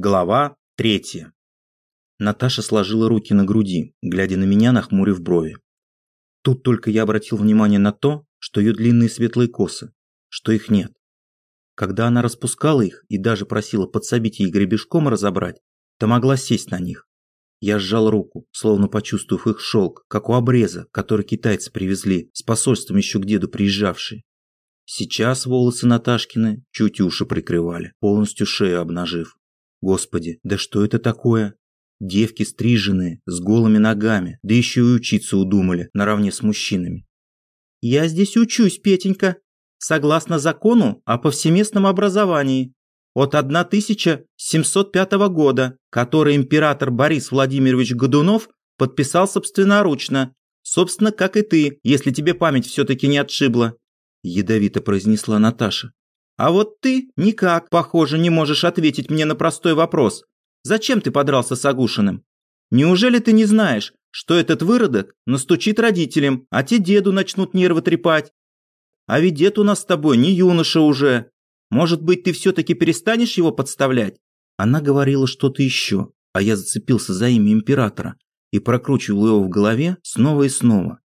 Глава третья. Наташа сложила руки на груди, глядя на меня, нахмурив брови. Тут только я обратил внимание на то, что ее длинные светлые косы, что их нет. Когда она распускала их и даже просила подсобить ей гребешком разобрать, то могла сесть на них. Я сжал руку, словно почувствовав их шелк, как у обреза, который китайцы привезли, с посольством еще к деду приезжавшие. Сейчас волосы Наташкины чуть уши прикрывали, полностью шею обнажив. Господи, да что это такое? Девки стриженные, с голыми ногами, да еще и учиться удумали, наравне с мужчинами. «Я здесь учусь, Петенька, согласно закону о повсеместном образовании от 1705 года, который император Борис Владимирович Годунов подписал собственноручно, собственно, как и ты, если тебе память все-таки не отшибла», – ядовито произнесла Наташа. А вот ты никак, похоже, не можешь ответить мне на простой вопрос. Зачем ты подрался с Агушиным? Неужели ты не знаешь, что этот выродок настучит родителям, а те деду начнут нервы трепать? А ведь дед у нас с тобой не юноша уже. Может быть, ты все-таки перестанешь его подставлять? Она говорила что-то еще, а я зацепился за имя императора и прокручивал его в голове снова и снова.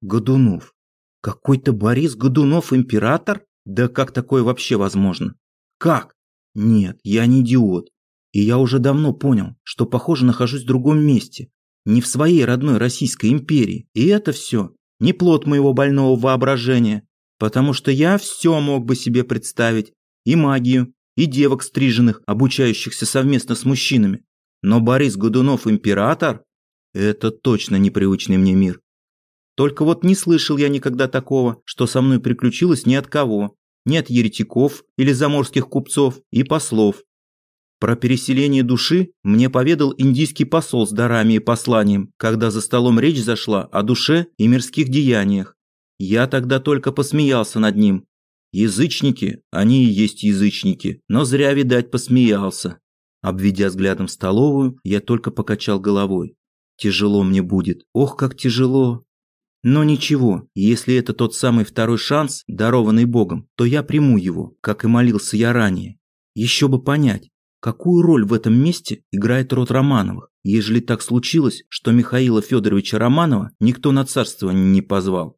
Годунов. Какой-то Борис Годунов император? Да как такое вообще возможно? Как? Нет, я не идиот. И я уже давно понял, что, похоже, нахожусь в другом месте. Не в своей родной Российской империи. И это все не плод моего больного воображения. Потому что я все мог бы себе представить. И магию, и девок стриженных, обучающихся совместно с мужчинами. Но Борис Годунов император? Это точно непривычный мне мир. Только вот не слышал я никогда такого, что со мной приключилось ни от кого. Ни от еретиков или заморских купцов и послов. Про переселение души мне поведал индийский посол с дарами и посланием, когда за столом речь зашла о душе и мирских деяниях. Я тогда только посмеялся над ним. Язычники, они и есть язычники, но зря, видать, посмеялся. Обведя взглядом столовую, я только покачал головой. Тяжело мне будет. Ох, как тяжело. Но ничего, если это тот самый второй шанс, дарованный Богом, то я приму его, как и молился я ранее. Еще бы понять, какую роль в этом месте играет род Романовых, ежели так случилось, что Михаила Федоровича Романова никто на царство не позвал.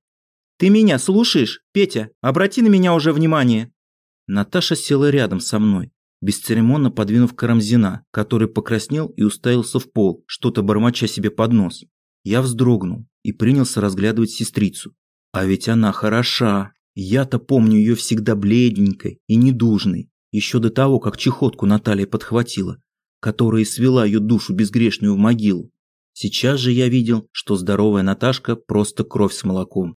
«Ты меня слушаешь, Петя? Обрати на меня уже внимание!» Наташа села рядом со мной, бесцеремонно подвинув Карамзина, который покраснел и уставился в пол, что-то бормоча себе под нос. Я вздрогнул и принялся разглядывать сестрицу. А ведь она хороша. Я-то помню ее всегда бледненькой и недужной, еще до того, как чехотку Наталья подхватила, которая свела ее душу безгрешную в могилу. Сейчас же я видел, что здоровая Наташка просто кровь с молоком.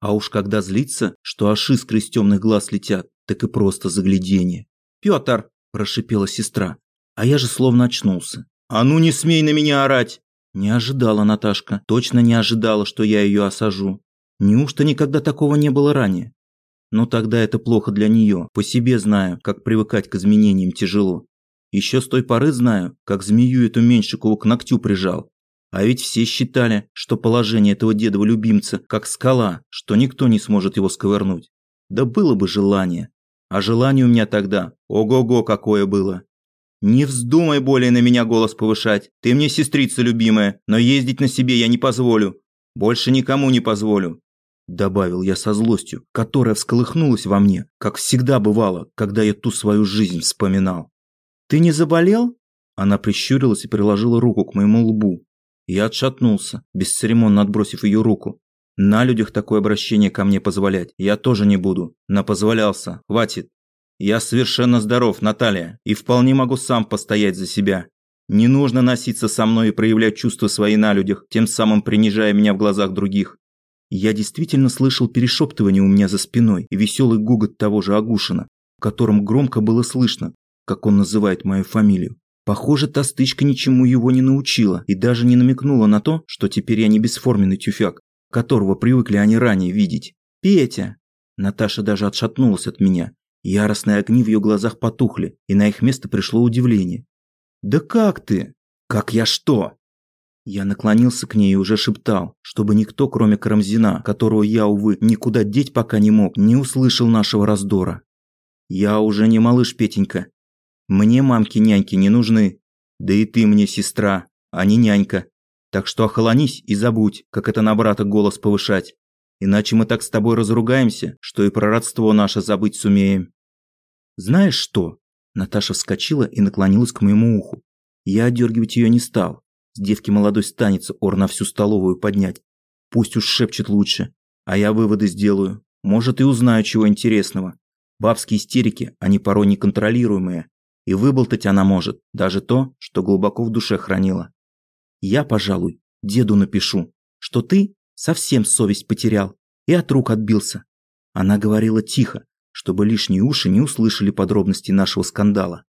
А уж когда злится, что аж искры из темных глаз летят, так и просто заглядение. «Петр!» – прошипела сестра. А я же словно очнулся. «А ну не смей на меня орать!» Не ожидала Наташка, точно не ожидала, что я ее осажу. Неужто никогда такого не было ранее? Но тогда это плохо для нее, по себе знаю, как привыкать к изменениям тяжело. Еще с той поры знаю, как змею эту Меньшикову к ногтю прижал. А ведь все считали, что положение этого дедова любимца как скала, что никто не сможет его сковырнуть. Да было бы желание. А желание у меня тогда, ого-го, какое было. «Не вздумай более на меня голос повышать. Ты мне сестрица любимая, но ездить на себе я не позволю. Больше никому не позволю». Добавил я со злостью, которая всколыхнулась во мне, как всегда бывало, когда я ту свою жизнь вспоминал. «Ты не заболел?» Она прищурилась и приложила руку к моему лбу. Я отшатнулся, бесцеремонно отбросив ее руку. На людях такое обращение ко мне позволять я тоже не буду. Напозволялся. Хватит. Я совершенно здоров, Наталья, и вполне могу сам постоять за себя. Не нужно носиться со мной и проявлять чувства свои на людях, тем самым принижая меня в глазах других. Я действительно слышал перешептывание у меня за спиной и веселый гугот того же Агушина, в котором громко было слышно, как он называет мою фамилию. Похоже, та стычка ничему его не научила и даже не намекнула на то, что теперь я не бесформенный тюфяк, которого привыкли они ранее видеть. «Петя!» Наташа даже отшатнулась от меня Яростные огни в ее глазах потухли, и на их место пришло удивление. «Да как ты? Как я что?» Я наклонился к ней и уже шептал, чтобы никто, кроме Карамзина, которого я, увы, никуда деть пока не мог, не услышал нашего раздора. «Я уже не малыш, Петенька. Мне мамки-няньки не нужны. Да и ты мне сестра, а не нянька. Так что охолонись и забудь, как это на брата голос повышать. Иначе мы так с тобой разругаемся, что и про родство наше забыть сумеем. Знаешь что? Наташа вскочила и наклонилась к моему уху. Я отдергивать ее не стал. С девки молодой станется ор на всю столовую поднять. Пусть уж шепчет лучше, а я выводы сделаю. Может и узнаю чего интересного. Бабские истерики, они порой неконтролируемые. И выболтать она может даже то, что глубоко в душе хранила. Я, пожалуй, деду напишу, что ты совсем совесть потерял и от рук отбился. Она говорила тихо, чтобы лишние уши не услышали подробности нашего скандала.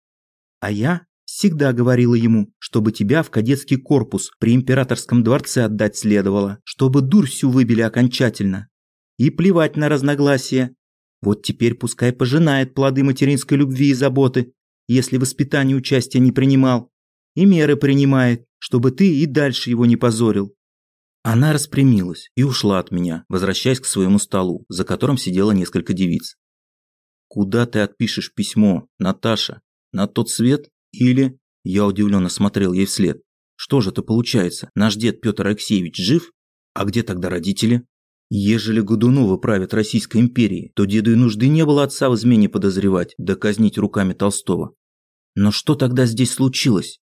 А я всегда говорила ему, чтобы тебя в кадетский корпус при императорском дворце отдать следовало, чтобы дурь всю выбили окончательно. И плевать на разногласия. Вот теперь пускай пожинает плоды материнской любви и заботы, если в воспитании участия не принимал, и меры принимает, чтобы ты и дальше его не позорил. Она распрямилась и ушла от меня, возвращаясь к своему столу, за которым сидело несколько девиц. «Куда ты отпишешь письмо, Наташа? На тот свет? Или...» Я удивленно смотрел ей вслед. «Что же это получается? Наш дед Петр Алексеевич жив? А где тогда родители?» Ежели Годуновы правят Российской империей, то деду и нужды не было отца в измене подозревать, да казнить руками Толстого. Но что тогда здесь случилось?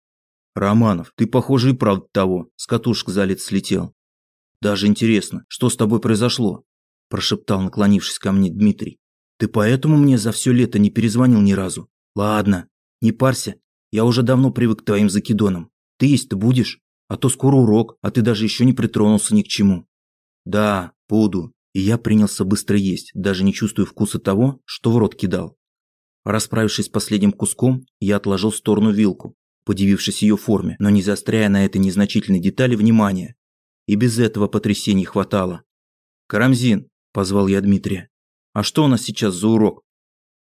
Романов, ты, похоже, и правда того, с катушек залит слетел. Даже интересно, что с тобой произошло? Прошептал, наклонившись ко мне Дмитрий. Ты поэтому мне за все лето не перезвонил ни разу? Ладно, не парься, я уже давно привык к твоим закидонам. Ты есть-то будешь? А то скоро урок, а ты даже еще не притронулся ни к чему. Да, буду. И я принялся быстро есть, даже не чувствуя вкуса того, что в рот кидал. Расправившись с последним куском, я отложил в сторону вилку, подивившись ее форме, но не заостряя на этой незначительной детали внимания. И без этого потрясений хватало. «Карамзин!» – позвал я Дмитрия. «А что у нас сейчас за урок?»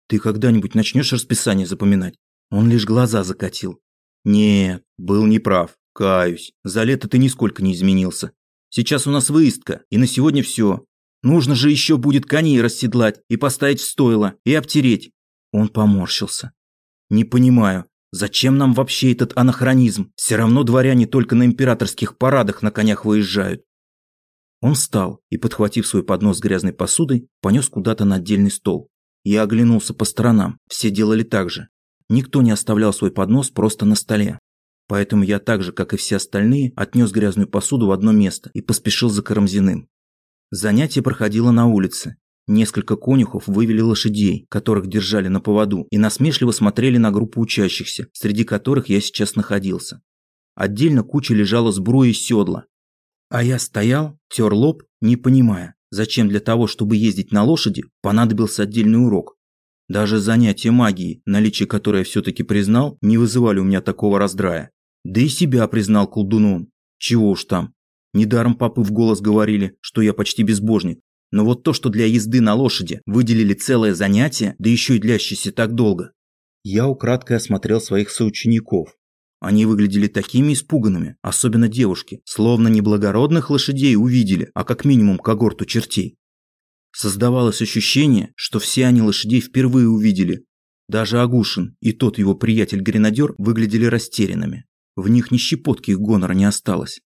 «Ты когда-нибудь начнешь расписание запоминать?» Он лишь глаза закатил. «Нет, был неправ, каюсь. За лето ты нисколько не изменился. Сейчас у нас выездка, и на сегодня все. Нужно же еще будет коней расседлать и поставить в стойло, и обтереть». Он поморщился. «Не понимаю, Зачем нам вообще этот анахронизм? Все равно дворяне только на императорских парадах на конях выезжают. Он встал и, подхватив свой поднос с грязной посудой, понес куда-то на отдельный стол. Я оглянулся по сторонам, все делали так же. Никто не оставлял свой поднос просто на столе. Поэтому я так же, как и все остальные, отнес грязную посуду в одно место и поспешил за Карамзиным. Занятие проходило на улице, Несколько конюхов вывели лошадей, которых держали на поводу, и насмешливо смотрели на группу учащихся, среди которых я сейчас находился. Отдельно куча лежала сбруя и седла. А я стоял, тер лоб, не понимая, зачем для того, чтобы ездить на лошади, понадобился отдельный урок. Даже занятия магией, наличие которой я все-таки признал, не вызывали у меня такого раздрая. Да и себя признал колдуном. Чего уж там. Недаром папы в голос говорили, что я почти безбожник, но вот то, что для езды на лошади выделили целое занятие, да еще и длящееся так долго. Я украдкой осмотрел своих соучеников. Они выглядели такими испуганными, особенно девушки, словно не благородных лошадей увидели, а как минимум когорту чертей. Создавалось ощущение, что все они лошадей впервые увидели. Даже Агушин и тот его приятель-гренадер выглядели растерянными. В них ни щепотки их гонора не осталось.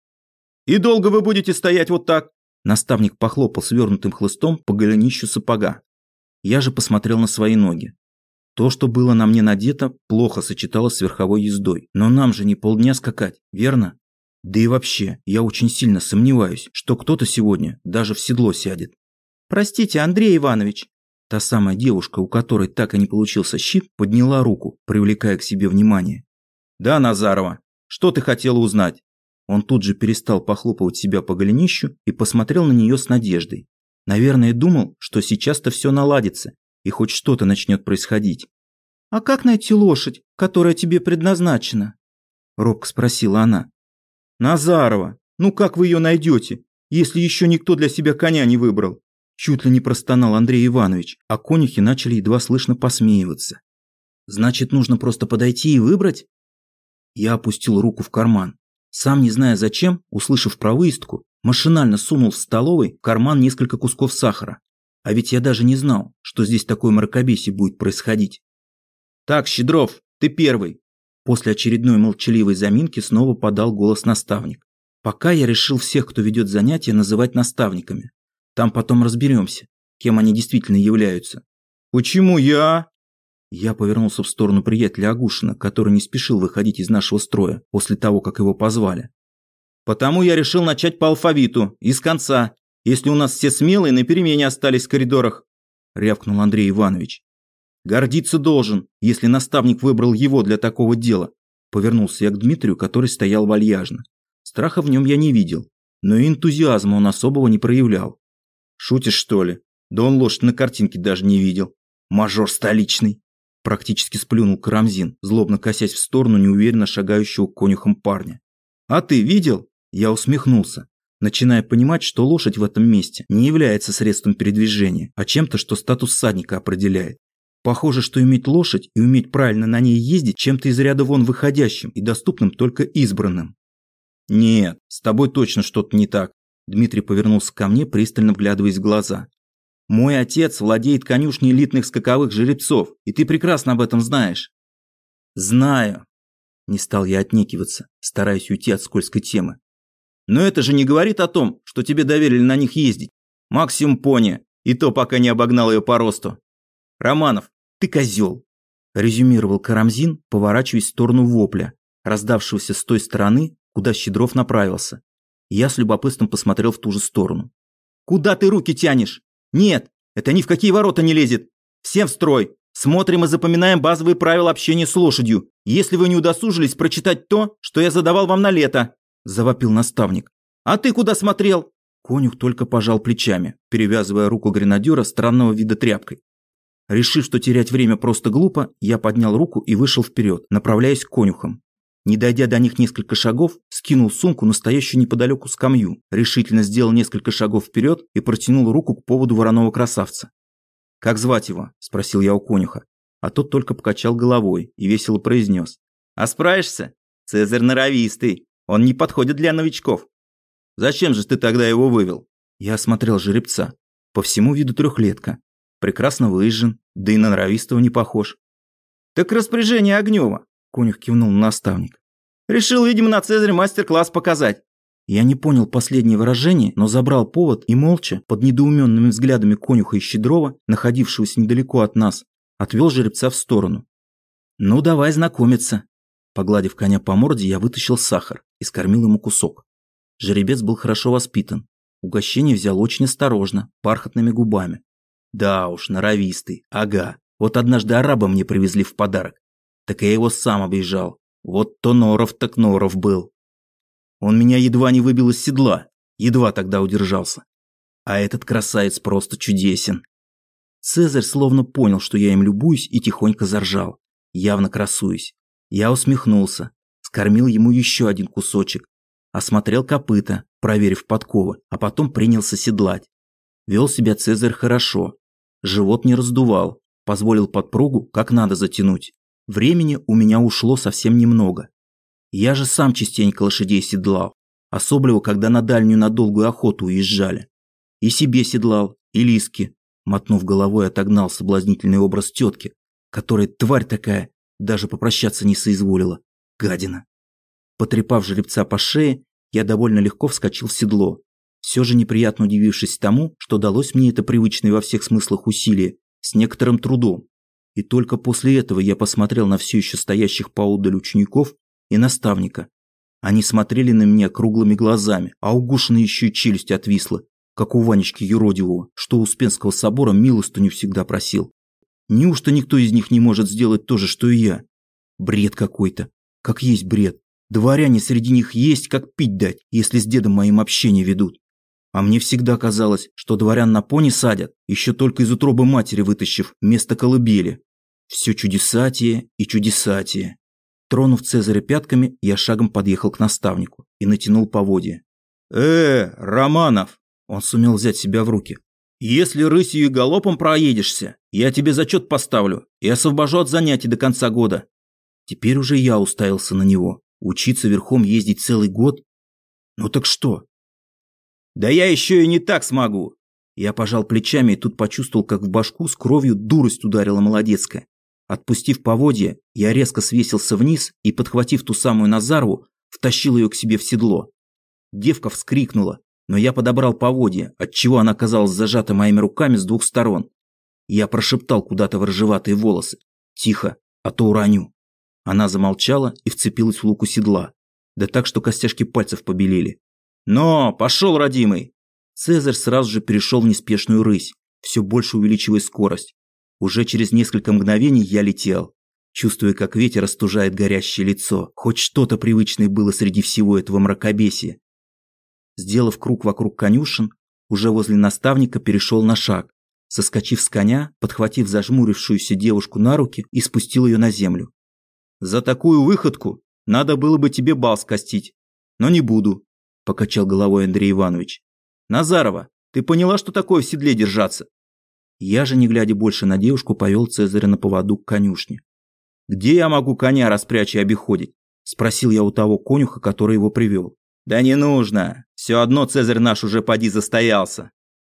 «И долго вы будете стоять вот так?» Наставник похлопал свернутым хлыстом по голенищу сапога. Я же посмотрел на свои ноги. То, что было на мне надето, плохо сочеталось с верховой ездой. Но нам же не полдня скакать, верно? Да и вообще, я очень сильно сомневаюсь, что кто-то сегодня даже в седло сядет. «Простите, Андрей Иванович!» Та самая девушка, у которой так и не получился щит, подняла руку, привлекая к себе внимание. «Да, Назарова, что ты хотела узнать?» Он тут же перестал похлопывать себя по голенищу и посмотрел на нее с надеждой. Наверное, думал, что сейчас-то все наладится и хоть что-то начнет происходить. «А как найти лошадь, которая тебе предназначена?» Робко спросила она. «Назарова, ну как вы ее найдете, если еще никто для себя коня не выбрал?» Чуть ли не простонал Андрей Иванович, а конюхи начали едва слышно посмеиваться. «Значит, нужно просто подойти и выбрать?» Я опустил руку в карман. Сам не зная зачем, услышав про выездку, машинально сунул в столовой в карман несколько кусков сахара. А ведь я даже не знал, что здесь такое мракобесие будет происходить. «Так, Щедров, ты первый. После очередной молчаливой заминки снова подал голос наставник. Пока я решил всех, кто ведет занятия, называть наставниками. Там потом разберемся, кем они действительно являются. Почему я? Я повернулся в сторону приятеля Агушина, который не спешил выходить из нашего строя после того, как его позвали. Потому я решил начать по алфавиту, из конца, если у нас все смелые на перемене остались в коридорах, рявкнул Андрей Иванович. Гордиться должен, если наставник выбрал его для такого дела. Повернулся я к Дмитрию, который стоял вальяжно. Страха в нем я не видел, но и энтузиазма он особого не проявлял. Шутишь, что ли? Да он лошадь на картинке даже не видел. Мажор столичный. Практически сплюнул Карамзин, злобно косясь в сторону неуверенно шагающего конюхом парня. А ты видел? Я усмехнулся, начиная понимать, что лошадь в этом месте не является средством передвижения, а чем-то, что статус всадника определяет. Похоже, что иметь лошадь и уметь правильно на ней ездить чем-то из ряда вон выходящим и доступным только избранным. «Нет, с тобой точно что-то не так», – Дмитрий повернулся ко мне, пристально вглядываясь в глаза. «Мой отец владеет конюшней элитных скаковых жеребцов, и ты прекрасно об этом знаешь». «Знаю», – не стал я отнекиваться, стараясь уйти от скользкой темы. Но это же не говорит о том, что тебе доверили на них ездить. Максимум пони, и то пока не обогнал ее по росту. Романов, ты козел. Резюмировал Карамзин, поворачиваясь в сторону вопля, раздавшегося с той стороны, куда Щедров направился. Я с любопытством посмотрел в ту же сторону. «Куда ты руки тянешь? Нет, это ни в какие ворота не лезет. Всем в строй. Смотрим и запоминаем базовые правила общения с лошадью. Если вы не удосужились прочитать то, что я задавал вам на лето, – завопил наставник. «А ты куда смотрел?» Конюх только пожал плечами, перевязывая руку гренадера странного вида тряпкой. Решив, что терять время просто глупо, я поднял руку и вышел вперед, направляясь к конюхам. Не дойдя до них несколько шагов, скинул сумку на стоящую неподалеку скамью, решительно сделал несколько шагов вперед и протянул руку к поводу вороного красавца. «Как звать его?» – спросил я у конюха. А тот только покачал головой и весело произнес. «А справишься? Цезарь норовистый, он не подходит для новичков. Зачем же ты тогда его вывел? Я осмотрел жеребца. По всему виду трехлетка. Прекрасно выезжен, да и на норовистого не похож. Так распоряжение Огнева, конюх кивнул на наставник. Решил, видимо, на Цезарь мастер-класс показать. Я не понял последнее выражение, но забрал повод и молча, под недоуменными взглядами конюха и Щедрова, находившегося недалеко от нас, отвел жеребца в сторону. «Ну, давай знакомиться». Погладив коня по морде, я вытащил сахар и скормил ему кусок. Жеребец был хорошо воспитан. Угощение взял очень осторожно, бархатными губами. Да уж, норовистый, ага. Вот однажды араба мне привезли в подарок. Так я его сам объезжал. Вот то норов так норов был. Он меня едва не выбил из седла, едва тогда удержался. А этот красавец просто чудесен. Цезарь словно понял, что я им любуюсь, и тихонько заржал, явно красуюсь. Я усмехнулся, скормил ему еще один кусочек, осмотрел копыта, проверив подковы, а потом принялся седлать. Вел себя Цезарь хорошо, живот не раздувал, позволил подпругу как надо затянуть. Времени у меня ушло совсем немного. Я же сам частенько лошадей седлал, особливо, когда на дальнюю на долгую охоту уезжали. И себе седлал, и лиски, мотнув головой, отогнал соблазнительный образ тетки, которая тварь такая, даже попрощаться не соизволила. Гадина. Потрепав жеребца по шее, я довольно легко вскочил в седло, все же неприятно удивившись тому, что далось мне это привычное во всех смыслах усилие, с некоторым трудом. И только после этого я посмотрел на все еще стоящих поодаль учеников и наставника. Они смотрели на меня круглыми глазами, а у еще и челюсть отвисла, как у Ванечки Юродивого, что у Успенского собора милостыню всегда просил. Неужто никто из них не может сделать то же, что и я? Бред какой-то как есть бред. Дворяне среди них есть, как пить дать, если с дедом моим общение ведут. А мне всегда казалось, что дворян на пони садят, еще только из утробы матери вытащив место колыбели. Все чудесатие и чудесатие. Тронув Цезаря пятками, я шагом подъехал к наставнику и натянул поводья. «Э, Романов!» Он сумел взять себя в руки. «Если рысью и галопом проедешься, я тебе зачет поставлю и освобожу от занятий до конца года. Теперь уже я уставился на него. Учиться верхом ездить целый год? Ну так что? Да я еще и не так смогу. Я пожал плечами и тут почувствовал, как в башку с кровью дурость ударила молодецкая. Отпустив поводья, я резко свесился вниз и, подхватив ту самую Назарову, втащил ее к себе в седло. Девка вскрикнула, но я подобрал поводья, отчего она оказалась зажата моими руками с двух сторон. Я прошептал куда-то в рыжеватые волосы. «Тихо, а то уроню». Она замолчала и вцепилась в луку седла. Да так, что костяшки пальцев побелели. «Но, пошел, родимый!» Цезарь сразу же перешел в неспешную рысь, все больше увеличивая скорость. Уже через несколько мгновений я летел, чувствуя, как ветер остужает горящее лицо. Хоть что-то привычное было среди всего этого мракобесия. Сделав круг вокруг конюшен, уже возле наставника перешел на шаг, соскочив с коня, подхватив зажмурившуюся девушку на руки и спустил ее на землю. «За такую выходку надо было бы тебе бал скостить, но не буду», – покачал головой Андрей Иванович. «Назарова, ты поняла, что такое в седле держаться?» Я же, не глядя больше на девушку, повел Цезаря на поводу к конюшне. «Где я могу коня распрячь и обиходить?» – спросил я у того конюха, который его привел. «Да не нужно. Все одно Цезарь наш уже поди застоялся.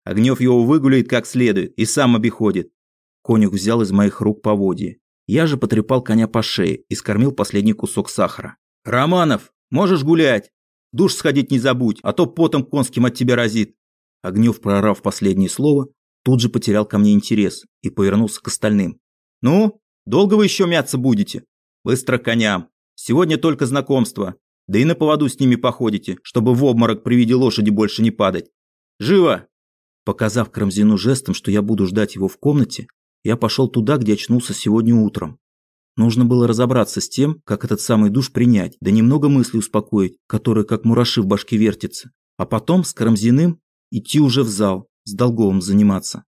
Огнев его выгуляет как следует и сам обиходит». Конюх взял из моих рук поводья. Я же потрепал коня по шее и скормил последний кусок сахара. «Романов, можешь гулять? Душ сходить не забудь, а то потом конским от тебя разит». Огнев, прорав последнее слово, тут же потерял ко мне интерес и повернулся к остальным. «Ну, долго вы еще мяться будете? Быстро коням. Сегодня только знакомство. Да и на поводу с ними походите, чтобы в обморок при виде лошади больше не падать. Живо!» Показав Крамзину жестом, что я буду ждать его в комнате, я пошел туда, где очнулся сегодня утром. Нужно было разобраться с тем, как этот самый душ принять, да немного мыслей успокоить, которые как мураши в башке вертятся. А потом с Карамзиным идти уже в зал, с Долговым заниматься.